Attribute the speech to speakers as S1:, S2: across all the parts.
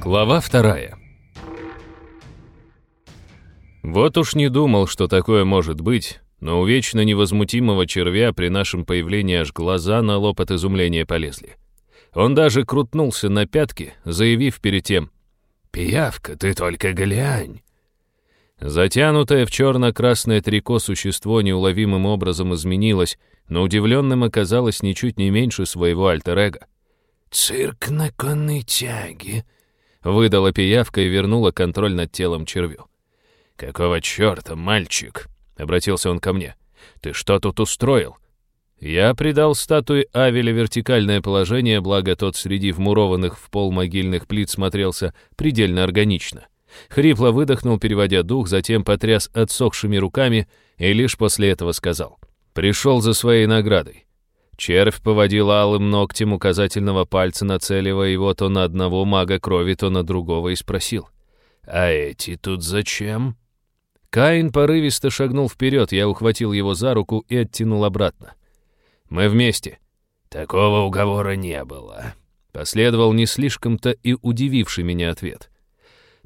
S1: Глава вторая. Вот уж не думал, что такое может быть, но у вечно невозмутимого червя при нашем появлении аж глаза на лоб от изумления полезли. Он даже крутнулся на пятки, заявив перед тем «Пиявка, ты только глянь!» Затянутое в черно-красное трико существо неуловимым образом изменилось, но удивленным оказалось ничуть не меньше своего альтер-эго.
S2: «Цирк на конной тяге»,
S1: выдала пиявка и вернула контроль над телом червю.
S2: «Какого черта, мальчик?» — обратился он ко мне.
S1: «Ты что тут устроил?» Я придал статуе Авеля вертикальное положение, благо тот среди вмурованных в пол могильных плит смотрелся предельно органично. Хрипло выдохнул, переводя дух, затем потряс отсохшими руками и лишь после этого сказал. «Пришел за своей наградой. Червь поводил алым ногтем указательного пальца, нацеливая его то на одного мага крови, то на другого, и спросил. «А эти тут зачем?» Каин порывисто шагнул вперед, я ухватил его за руку и оттянул обратно. «Мы вместе».
S2: «Такого уговора не было», —
S1: последовал не слишком-то и удививший меня ответ.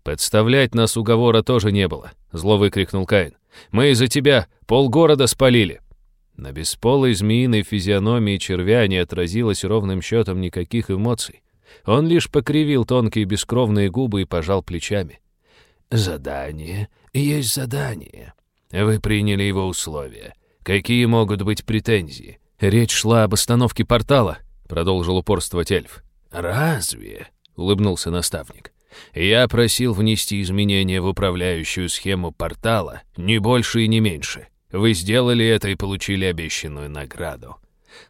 S1: «Подставлять нас уговора тоже не было», — зло выкрикнул Каин. «Мы из-за тебя полгорода спалили». На бесполой змеиной физиономии червя не отразилось ровным счетом никаких эмоций. Он лишь покривил тонкие бескровные губы и пожал плечами.
S2: «Задание есть задание. Вы приняли его условия. Какие могут быть претензии?»
S1: «Речь шла об остановке портала», — продолжил упорствовать эльф.
S2: «Разве?»
S1: — улыбнулся наставник.
S2: «Я просил внести изменения в управляющую схему портала, не больше и не меньше. Вы сделали это и получили обещанную награду.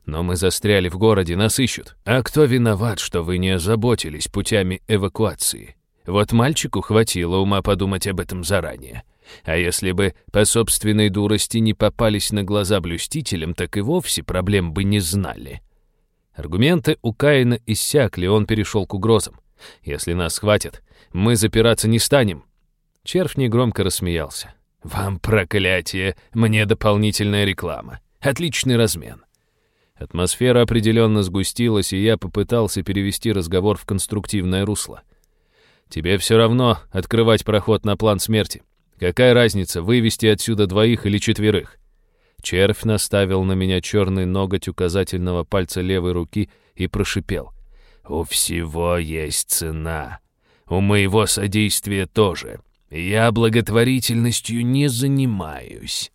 S2: Но мы застряли в городе, нас ищут. А кто виноват, что вы не озаботились путями эвакуации? Вот мальчику хватило ума подумать об этом заранее. А если бы по собственной дурости не попались на глаза блюстителям, так и вовсе проблем бы не знали.
S1: Аргументы у Каина иссякли, он перешел к угрозам. «Если нас хватит, мы запираться не станем». Червь негромко рассмеялся.
S2: Вам проклятие, мне дополнительная реклама. Отличный размен.
S1: Атмосфера определенно сгустилась, и я попытался перевести разговор в конструктивное русло. «Тебе все равно открывать проход на план смерти. Какая разница, вывести отсюда двоих или четверых?» Червь наставил на меня черный ноготь указательного пальца левой руки и прошипел.
S2: «У всего есть цена. У моего содействия тоже. Я благотворительностью не занимаюсь».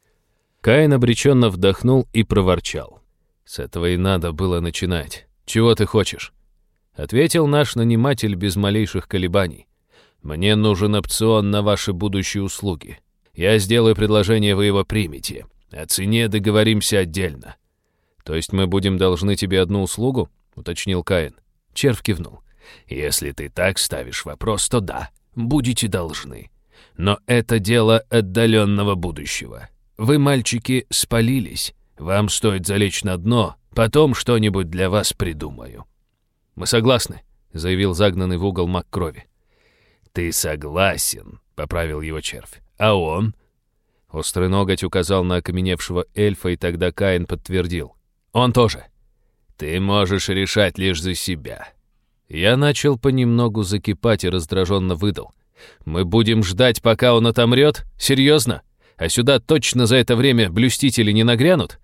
S1: Каин обреченно вдохнул и проворчал. «С этого и надо было начинать. Чего ты хочешь?» Ответил наш наниматель без малейших колебаний. «Мне нужен опцион на ваши будущие услуги. Я сделаю предложение, вы его примете. О цене договоримся отдельно». «То есть мы будем должны тебе одну услугу?» — уточнил Каин. Черв кивнул.
S2: «Если ты так ставишь вопрос, то да, будете должны. Но это дело отдаленного будущего. Вы, мальчики, спалились. Вам стоит залечь на дно, потом что-нибудь для вас придумаю».
S1: «Мы согласны», — заявил загнанный в угол мак крови.
S2: «Ты согласен», — поправил его червь. «А он?»
S1: Острый ноготь указал на окаменевшего эльфа, и тогда Каин подтвердил. «Он тоже».
S2: «Ты можешь решать лишь за себя».
S1: Я начал понемногу закипать и раздраженно выдал. Мы будем ждать, пока он отомрет? Серьезно? А сюда точно за это время блюстители не нагрянут?»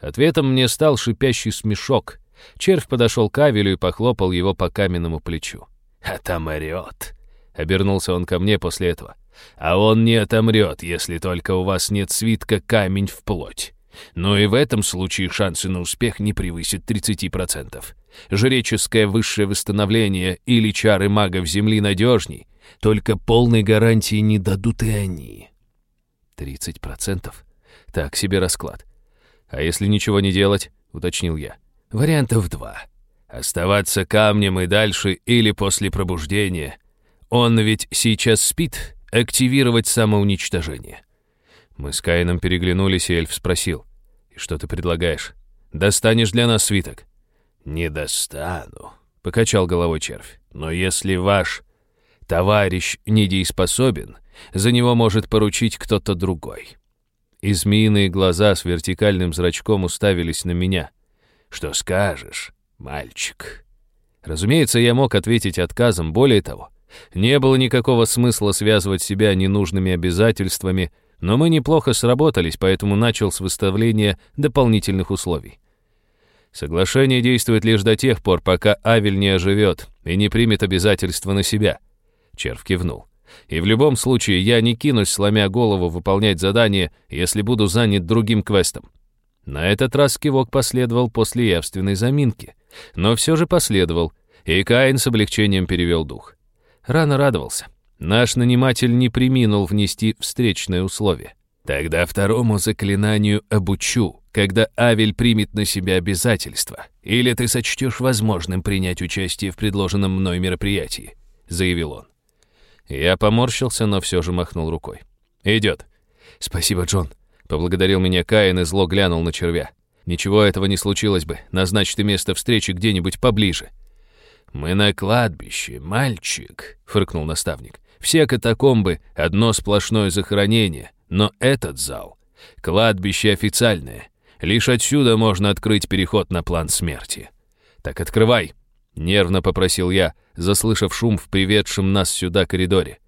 S1: Ответом мне стал шипящий смешок. Червь подошел к Авелю и похлопал его по каменному плечу.
S2: «Отомрет!» — обернулся он ко мне после этого. «А он не отомрет, если только у вас нет свитка камень в плоть. Но и в этом случае шансы на успех не превысят 30%. Жреческое высшее восстановление или чары магов Земли надежней, только полной гарантии не дадут и они.
S1: 30%? Так себе расклад. А если ничего не делать, уточнил я.
S2: Вариантов два. Оставаться камнем и дальше или после пробуждения. Он ведь сейчас спит, активировать самоуничтожение.
S1: Мы с Каином переглянулись, и эльф спросил. «И что ты предлагаешь? Достанешь для нас свиток?»
S2: «Не достану», — покачал головой червь. «Но если ваш товарищ недееспособен, за него может поручить кто-то другой.
S1: И змеиные глаза с вертикальным зрачком уставились на меня.
S2: «Что скажешь, мальчик?»
S1: Разумеется, я мог ответить отказом, более того, не было никакого смысла связывать себя ненужными обязательствами, но мы неплохо сработались, поэтому начал с выставления дополнительных условий. Соглашение действует лишь до тех пор, пока Авель не оживет и не примет обязательства на себя — Черв кивнул. «И в любом случае я не кинусь, сломя голову, выполнять задание, если буду занят другим квестом». На этот раз кивок последовал после явственной заминки. Но все же последовал, и Каин с облегчением перевел дух. Рано радовался. Наш наниматель не приминул внести встречное условие. «Тогда второму заклинанию обучу», когда Авель примет на себя обязательства, или ты сочтешь возможным принять участие в предложенном мной мероприятии», — заявил он. Я поморщился, но все же махнул рукой. «Идет». «Спасибо, Джон», — поблагодарил меня Каин и зло глянул на червя. «Ничего этого не случилось бы. Назначь ты место встречи где-нибудь поближе». «Мы на кладбище, мальчик», — фыркнул наставник. «Все катакомбы — одно сплошное захоронение, но этот зал — кладбище официальное. Лишь отсюда можно открыть переход на план смерти. Так открывай!» Нервно попросил я, заслышав шум в приведшем нас сюда коридоре.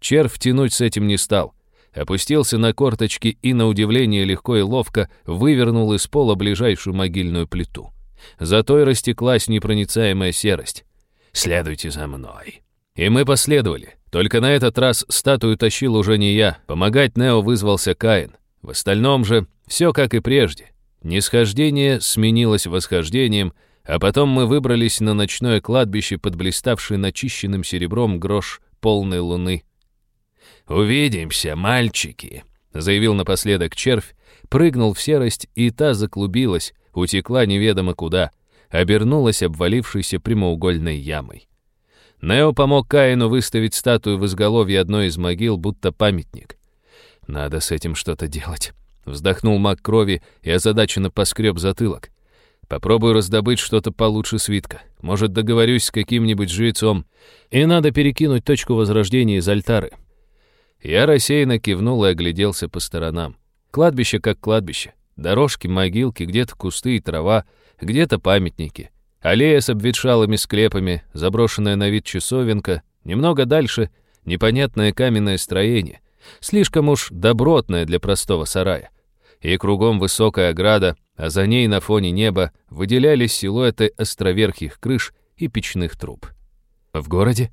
S1: Черв тянуть с этим не стал. Опустился на корточки и, на удивление, легко и ловко вывернул из пола ближайшую могильную плиту. Зато и растеклась непроницаемая серость. «Следуйте за мной». И мы последовали. Только на этот раз статую тащил уже не я. Помогать Нео вызвался Каин. В остальном же все как и прежде. Нисхождение сменилось восхождением — а потом мы выбрались на ночное кладбище под блиставший начищенным серебром грош полной луны. «Увидимся, мальчики!» — заявил напоследок червь, прыгнул в серость, и та заклубилась, утекла неведомо куда, обернулась обвалившейся прямоугольной ямой. Нео помог Каину выставить статую в изголовье одной из могил, будто памятник. «Надо с этим что-то делать», — вздохнул маг крови и озадаченно поскреб затылок. Попробую раздобыть что-то получше свитка. Может, договорюсь с каким-нибудь жрецом. И надо перекинуть точку возрождения из альтары. Я рассеянно кивнул и огляделся по сторонам. Кладбище как кладбище. Дорожки, могилки, где-то кусты и трава, где-то памятники. Аллея с обветшалыми склепами, заброшенная на вид часовенка. Немного дальше — непонятное каменное строение. Слишком уж добротное для простого сарая. И кругом высокая ограда, а за ней на фоне неба выделялись силуэты островерхих крыш и печных труб. «В городе?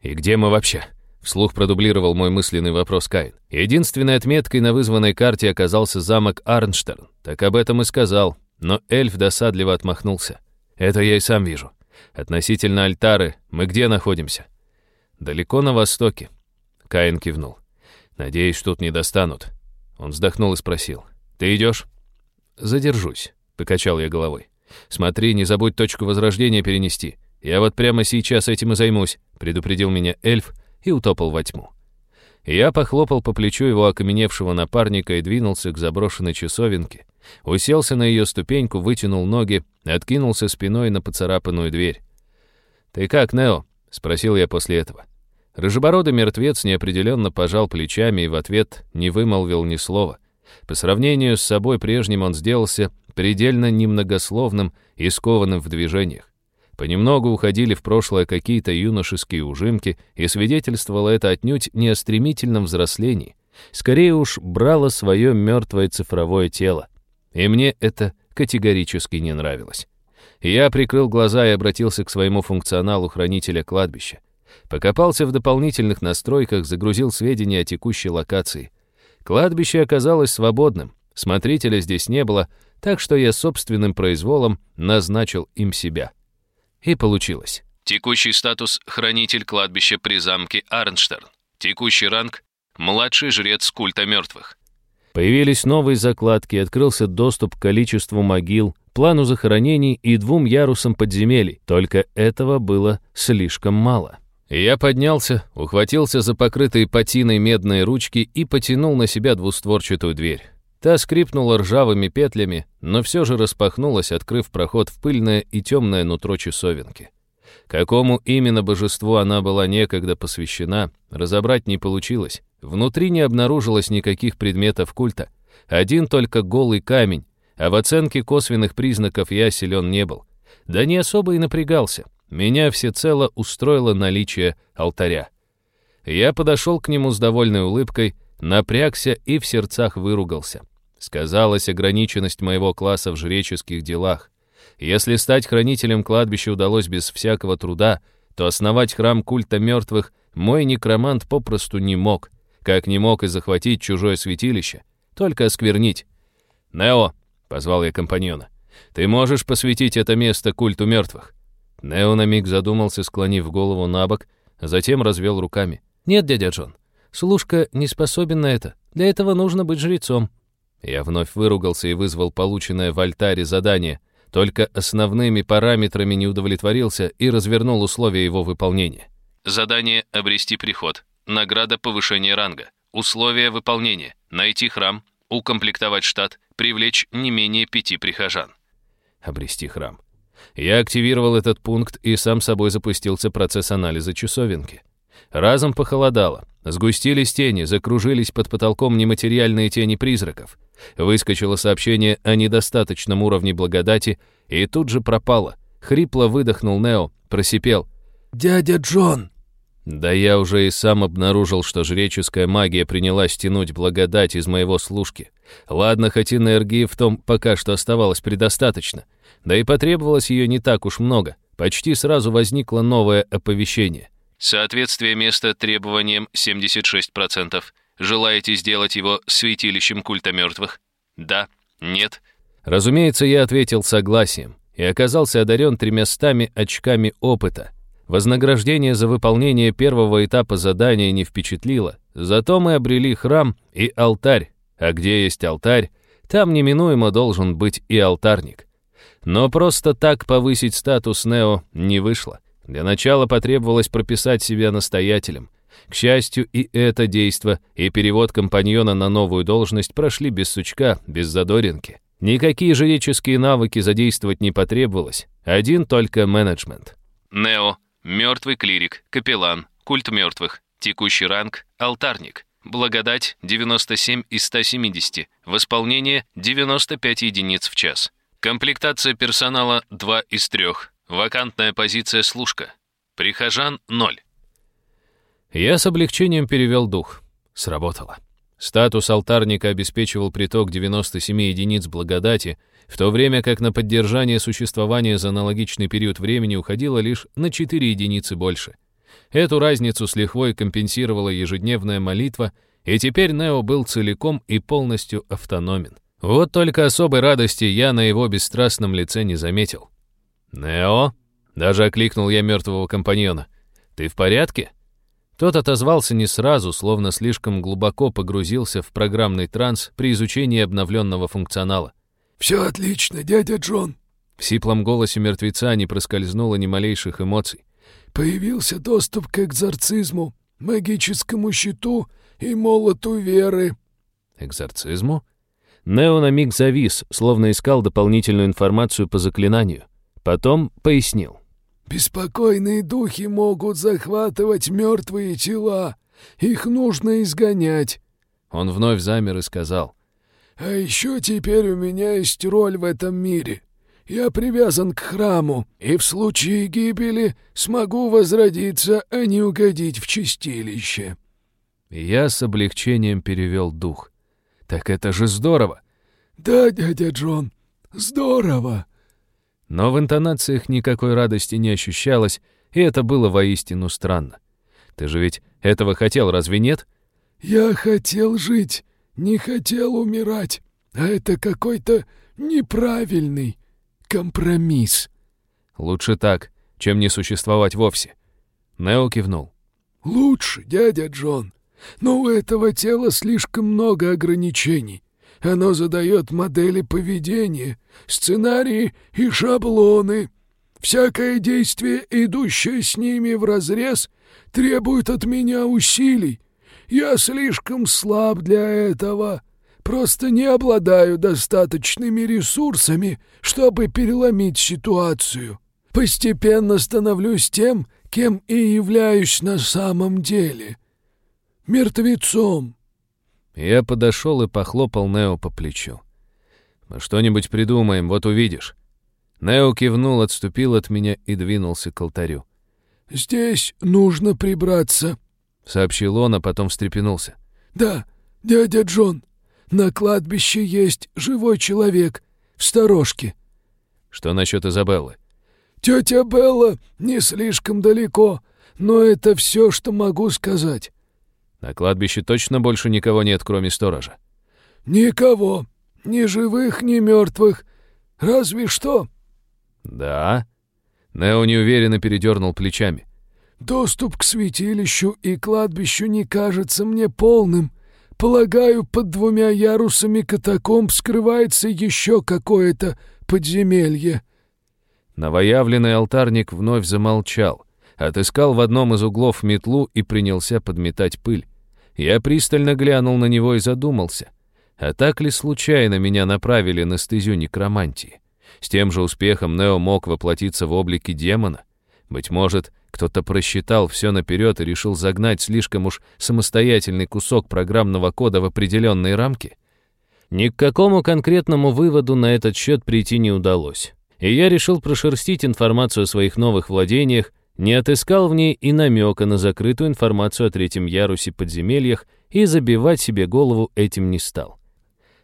S1: И где мы вообще?» Вслух продублировал мой мысленный вопрос Каин. Единственной отметкой на вызванной карте оказался замок Арнштерн. Так об этом и сказал, но эльф досадливо отмахнулся. «Это я и сам вижу. Относительно альтары мы где находимся?» «Далеко на востоке». Каин кивнул. «Надеюсь, тут не достанут». Он вздохнул и спросил. «Ты идешь?» задержусь», — покачал я головой. «Смотри, не забудь точку возрождения перенести. Я вот прямо сейчас этим и займусь», — предупредил меня эльф и утопал во тьму. Я похлопал по плечу его окаменевшего напарника и двинулся к заброшенной часовенке. Уселся на ее ступеньку, вытянул ноги, откинулся спиной на поцарапанную дверь. «Ты как, Нео?» — спросил я после этого. Рыжебородый мертвец неопределенно пожал плечами и в ответ не вымолвил ни слова — по сравнению с собой прежним он сделался предельно немногословным и скованным в движениях. Понемногу уходили в прошлое какие-то юношеские ужимки, и свидетельствовало это отнюдь не о стремительном взрослении. Скорее уж, брало свое мертвое цифровое тело. И мне это категорически не нравилось. Я прикрыл глаза и обратился к своему функционалу хранителя кладбища. Покопался в дополнительных настройках, загрузил сведения о текущей локации. Кладбище оказалось свободным, смотрителя здесь не было, так что я собственным произволом назначил им себя. И получилось. Текущий статус — хранитель кладбища при замке Арнштерн. Текущий ранг — младший жрец культа мертвых. Появились новые закладки, открылся доступ к количеству могил, плану захоронений и двум ярусам подземелий. Только этого было слишком мало. Я поднялся, ухватился за покрытые патиной медные ручки и потянул на себя двустворчатую дверь. Та скрипнула ржавыми петлями, но все же распахнулась, открыв проход в пыльное и темное нутро часовенки. Какому именно божеству она была некогда посвящена, разобрать не получилось. Внутри не обнаружилось никаких предметов культа. Один только голый камень, а в оценке косвенных признаков я силен не был. Да не особо и напрягался. Меня всецело устроило наличие алтаря. Я подошел к нему с довольной улыбкой, напрягся и в сердцах выругался. Сказалась ограниченность моего класса в жреческих делах. Если стать хранителем кладбища удалось без всякого труда, то основать храм культа мертвых мой некромант попросту не мог, как не мог и захватить чужое святилище, только осквернить. «Нео», — позвал я компаньона, — «ты можешь посвятить это место культу мертвых?» Нео на миг задумался, склонив голову на бок, а затем развел руками. «Нет, дядя Джон, служка не способен на это. Для этого нужно быть жрецом». Я вновь выругался и вызвал полученное в альтаре задание, только основными параметрами не удовлетворился и развернул условия его выполнения. Задание «Обрести приход», награда повышения ранга, условия выполнения, найти храм, укомплектовать штат, привлечь не менее пяти прихожан. Обрести храм. Я активировал этот пункт, и сам собой запустился процесс анализа часовенки. Разом похолодало. Сгустились тени, закружились под потолком нематериальные тени призраков. Выскочило сообщение о недостаточном уровне благодати, и тут же пропало. Хрипло выдохнул Нео, просипел.
S3: «Дядя Джон!»
S1: Да я уже и сам обнаружил, что жреческая магия приняла стянуть благодать из моего служки. Ладно, хоть энергии в том пока что оставалось предостаточно. Да и потребовалось ее не так уж много. Почти сразу возникло новое оповещение. Соответствие места требованиям 76%. Желаете сделать его святилищем культа мертвых? Да? Нет? Разумеется, я ответил согласием и оказался одарен тремястами очками опыта — Вознаграждение за выполнение первого этапа задания не впечатлило, зато мы обрели храм и алтарь, а где есть алтарь, там неминуемо должен быть и алтарник. Но просто так повысить статус Нео не вышло. Для начала потребовалось прописать себя настоятелем. К счастью, и это действо, и перевод компаньона на новую должность прошли без сучка, без задоринки. Никакие жреческие навыки задействовать не потребовалось, один только менеджмент. Нео Мертвый клирик, капеллан, культ мертвых, текущий ранг, алтарник, благодать 97 из 170, восполнение 95 единиц в час. Комплектация персонала 2 из 3, вакантная позиция служка. Прихожан 0. Я с облегчением перевел дух. Сработало. Статус алтарника обеспечивал приток 97 единиц благодати – в то время как на поддержание существования за аналогичный период времени уходило лишь на 4 единицы больше. Эту разницу с лихвой компенсировала ежедневная молитва, и теперь Нео был целиком и полностью автономен. Вот только особой радости я на его бесстрастном лице не заметил. «Нео?» — даже окликнул я мертвого компаньона. «Ты в порядке?» Тот отозвался не сразу, словно слишком глубоко погрузился в программный транс при изучении обновленного функционала.
S3: «Все отлично, дядя Джон!»
S1: В сиплом голосе мертвеца не проскользнуло ни малейших эмоций.
S3: «Появился доступ к экзорцизму, магическому щиту и молоту веры».
S1: «Экзорцизму?» Нео на миг завис, словно искал дополнительную информацию по заклинанию. Потом пояснил.
S3: «Беспокойные духи могут захватывать мертвые тела. Их нужно изгонять».
S1: Он вновь замер и сказал.
S3: А еще теперь у меня есть роль в этом мире. Я привязан к храму, и в случае гибели смогу возродиться, а не угодить в чистилище».
S1: Я с облегчением перевел дух. «Так это же здорово!»
S3: «Да, дядя Джон, здорово!»
S1: Но в интонациях никакой радости не ощущалось, и это было воистину странно. «Ты же ведь этого хотел, разве нет?»
S3: «Я хотел жить, не хотел умирать, а это какой-то неправильный компромисс».
S1: «Лучше так, чем не существовать вовсе». Нео кивнул.
S3: «Лучше, дядя Джон. Но у этого тела слишком много ограничений. Оно задает модели поведения, сценарии и шаблоны. Всякое действие, идущее с ними вразрез, требует от меня усилий, я слишком слаб для этого. Просто не обладаю достаточными ресурсами, чтобы переломить ситуацию. Постепенно становлюсь тем, кем и являюсь на самом деле. Мертвецом.
S1: Я подошел и похлопал Нео по плечу. «Мы что-нибудь придумаем, вот увидишь». Нео кивнул, отступил от меня и двинулся к алтарю.
S3: «Здесь нужно прибраться», —
S1: сообщил он, а потом встрепенулся.
S3: «Да, дядя Джон, на кладбище есть живой человек в сторожке».
S1: «Что насчет Изабеллы?»
S3: «Тетя Белла не слишком далеко, но это все, что могу сказать».
S1: «На кладбище точно больше никого нет, кроме сторожа?»
S3: «Никого. Ни живых, ни мертвых. Разве что».
S1: «Да?» Нео неуверенно передернул плечами.
S3: Доступ к святилищу и кладбищу не кажется мне полным. Полагаю, под двумя ярусами катакомб скрывается еще какое-то подземелье».
S1: Новоявленный алтарник вновь замолчал, отыскал в одном из углов метлу и принялся подметать пыль. Я пристально глянул на него и задумался, а так ли случайно меня направили на стезю некромантии? С тем же успехом Нео мог воплотиться в облике демона, быть может, кто-то просчитал все наперед и решил загнать слишком уж самостоятельный кусок программного кода в определенные рамки? Ни к какому конкретному выводу на этот счет прийти не удалось. И я решил прошерстить информацию о своих новых владениях, не отыскал в ней и намека на закрытую информацию о третьем ярусе подземельях и забивать себе голову этим не стал.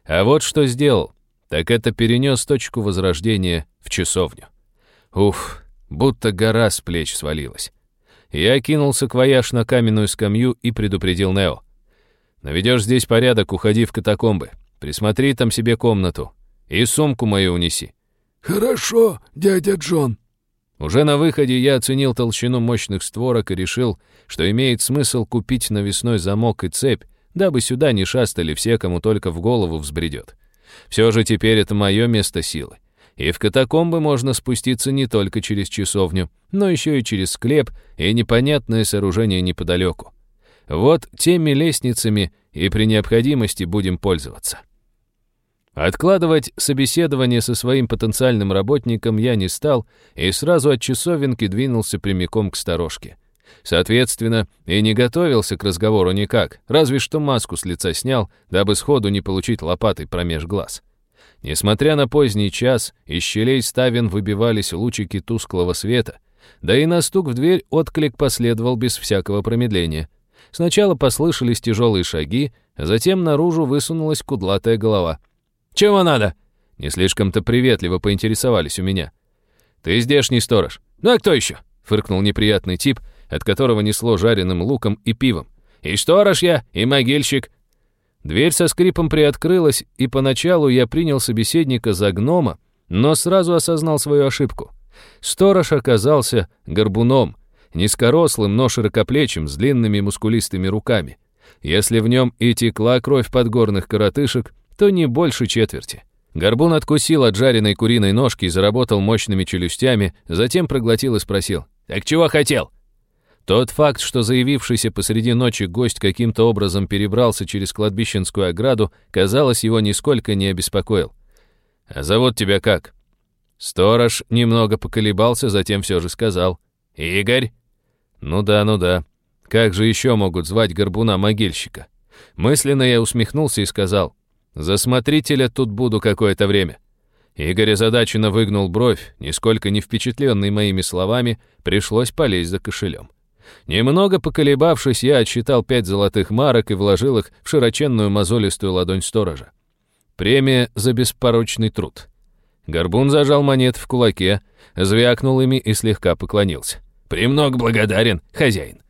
S1: А вот что сделал, так это перенес точку возрождения в часовню. Уф, будто гора с плеч свалилась. Я кинулся к на каменную скамью и предупредил Нео. «Наведешь здесь порядок, уходи в катакомбы. Присмотри там себе комнату. И сумку мою унеси».
S3: «Хорошо, дядя Джон».
S1: Уже на выходе я оценил толщину мощных створок и решил, что имеет смысл купить навесной замок и цепь, дабы сюда не шастали все, кому только в голову взбредет. Все же теперь это мое место силы. И в катакомбы можно спуститься не только через часовню, но еще и через склеп и непонятное сооружение неподалеку. Вот теми лестницами и при необходимости будем пользоваться. Откладывать собеседование со своим потенциальным работником я не стал и сразу от часовенки двинулся прямиком к сторожке. Соответственно, и не готовился к разговору никак, разве что маску с лица снял, дабы сходу не получить лопатой промеж глаз. — Несмотря на поздний час, из щелей ставен выбивались лучики тусклого света, да и на стук в дверь отклик последовал без всякого промедления. Сначала послышались тяжелые шаги, а затем наружу высунулась кудлатая голова. «Чего надо?» Не слишком-то приветливо поинтересовались у меня. «Ты здешний сторож». «Ну а кто еще?» — фыркнул неприятный тип, от которого несло жареным луком и пивом. «И сторож я, и могильщик, Дверь со скрипом приоткрылась, и поначалу я принял собеседника за гнома, но сразу осознал свою ошибку. Сторож оказался горбуном, низкорослым, но широкоплечим, с длинными мускулистыми руками. Если в нем и текла кровь подгорных коротышек, то не больше четверти. Горбун откусил от жареной куриной ножки и заработал мощными челюстями, затем проглотил и спросил. «Так чего хотел?» Тот факт, что заявившийся посреди ночи гость каким-то образом перебрался через кладбищенскую ограду, казалось, его нисколько не обеспокоил. «А зовут тебя как?» Сторож немного поколебался, затем все же сказал. «Игорь?» «Ну да, ну да. Как же еще могут звать горбуна-могильщика?» Мысленно я усмехнулся и сказал. «За смотрителя тут буду какое-то время». Игорь озадаченно выгнул бровь, нисколько не впечатленный моими словами, пришлось полезть за кошелем. Немного поколебавшись, я отсчитал пять золотых марок и вложил их в широченную мозолистую ладонь сторожа. Премия за беспорочный труд. Горбун зажал монет в кулаке, звякнул ими и слегка поклонился. «Премног благодарен, хозяин!»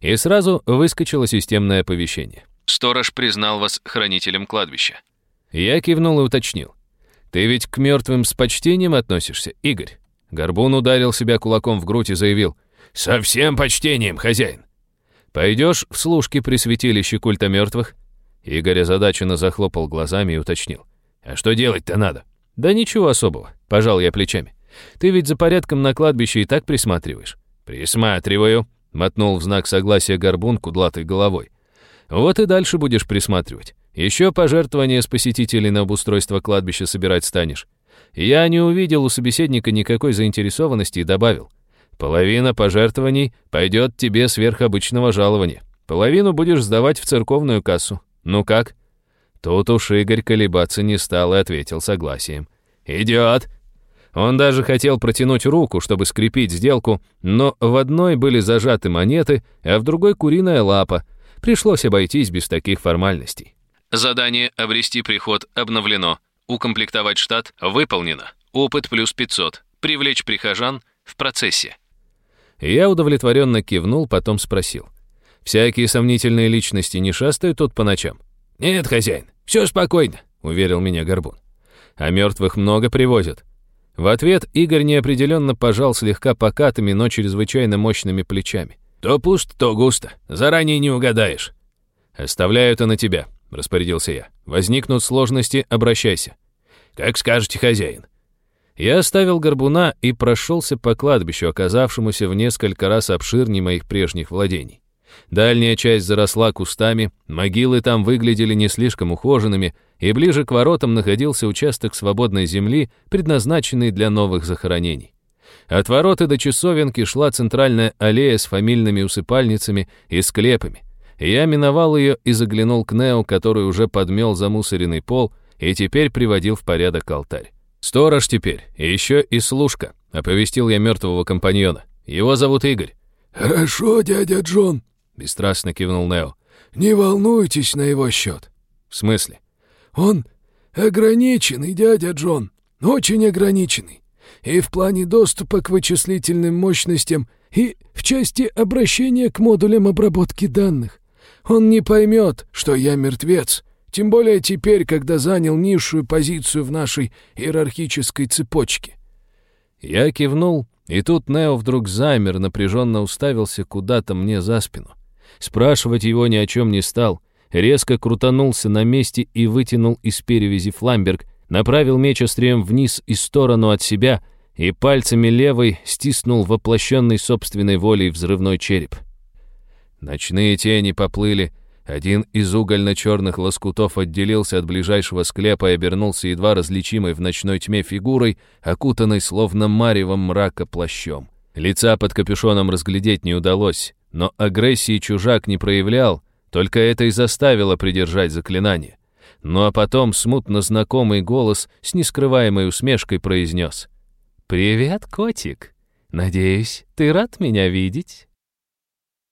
S1: И сразу выскочило системное оповещение. «Сторож признал вас хранителем кладбища». Я кивнул и уточнил. «Ты ведь к мертвым с почтением относишься, Игорь?» Горбун ударил себя кулаком в грудь и заявил – «Со всем почтением, хозяин!» «Пойдешь в служки при святилище культа мертвых?» Игорь озадаченно захлопал глазами и уточнил. «А что делать-то надо?» «Да ничего особого», — пожал я плечами. «Ты ведь за порядком на кладбище и так присматриваешь». «Присматриваю», — мотнул в знак согласия горбун кудлатой головой. «Вот и дальше будешь присматривать. Еще пожертвования с посетителей на обустройство кладбища собирать станешь». Я не увидел у собеседника никакой заинтересованности и добавил. Половина пожертвований пойдет тебе сверх обычного жалования. Половину будешь сдавать в церковную кассу. Ну как?» Тут уж Игорь колебаться не стал и ответил согласием. Идиот! Он даже хотел протянуть руку, чтобы скрепить сделку, но в одной были зажаты монеты, а в другой куриная лапа. Пришлось обойтись без таких формальностей. Задание «Обрести приход» обновлено. Укомплектовать штат выполнено. Опыт плюс 500. Привлечь прихожан в процессе. Я удовлетворенно кивнул, потом спросил. «Всякие сомнительные личности не шастают тут по ночам?»
S2: «Нет, хозяин, все спокойно», — уверил меня Горбун.
S1: «А мертвых много привозят». В ответ Игорь неопределенно пожал слегка покатыми, но чрезвычайно мощными плечами.
S2: «То пусто, то густо. Заранее не угадаешь».
S1: «Оставляю это на тебя», — распорядился я. «Возникнут сложности, обращайся».
S2: «Как скажете, хозяин»,
S1: я оставил горбуна и прошелся по кладбищу, оказавшемуся в несколько раз обширнее моих прежних владений. Дальняя часть заросла кустами, могилы там выглядели не слишком ухоженными, и ближе к воротам находился участок свободной земли, предназначенный для новых захоронений. От ворота до часовенки шла центральная аллея с фамильными усыпальницами и склепами. Я миновал ее и заглянул к Нео, который уже подмел замусоренный пол и теперь приводил в порядок алтарь. «Сторож теперь, и еще и служка», — оповестил я мертвого компаньона. «Его зовут Игорь».
S3: «Хорошо, дядя Джон», —
S1: бесстрастно кивнул Нео.
S3: «Не волнуйтесь на его счет».
S1: «В смысле?»
S3: «Он ограниченный, дядя Джон, очень ограниченный. И в плане доступа к вычислительным мощностям, и в части обращения к модулям обработки данных. Он не поймет, что я мертвец, тем более теперь, когда занял низшую позицию в нашей иерархической цепочке.
S1: Я кивнул, и тут Нео вдруг замер, напряженно уставился куда-то мне за спину. Спрашивать его ни о чем не стал. Резко крутанулся на месте и вытянул из перевязи фламберг, направил меч острием вниз и сторону от себя и пальцами левой стиснул воплощенный собственной волей взрывной череп. Ночные тени поплыли, один из угольно-черных лоскутов отделился от ближайшего склепа и обернулся едва различимой в ночной тьме фигурой, окутанной словно маревом мрака плащом. Лица под капюшоном разглядеть не удалось, но агрессии чужак не проявлял, только это и заставило придержать заклинание. Ну а потом смутно знакомый голос с нескрываемой усмешкой произнес. «Привет, котик! Надеюсь, ты рад меня видеть?»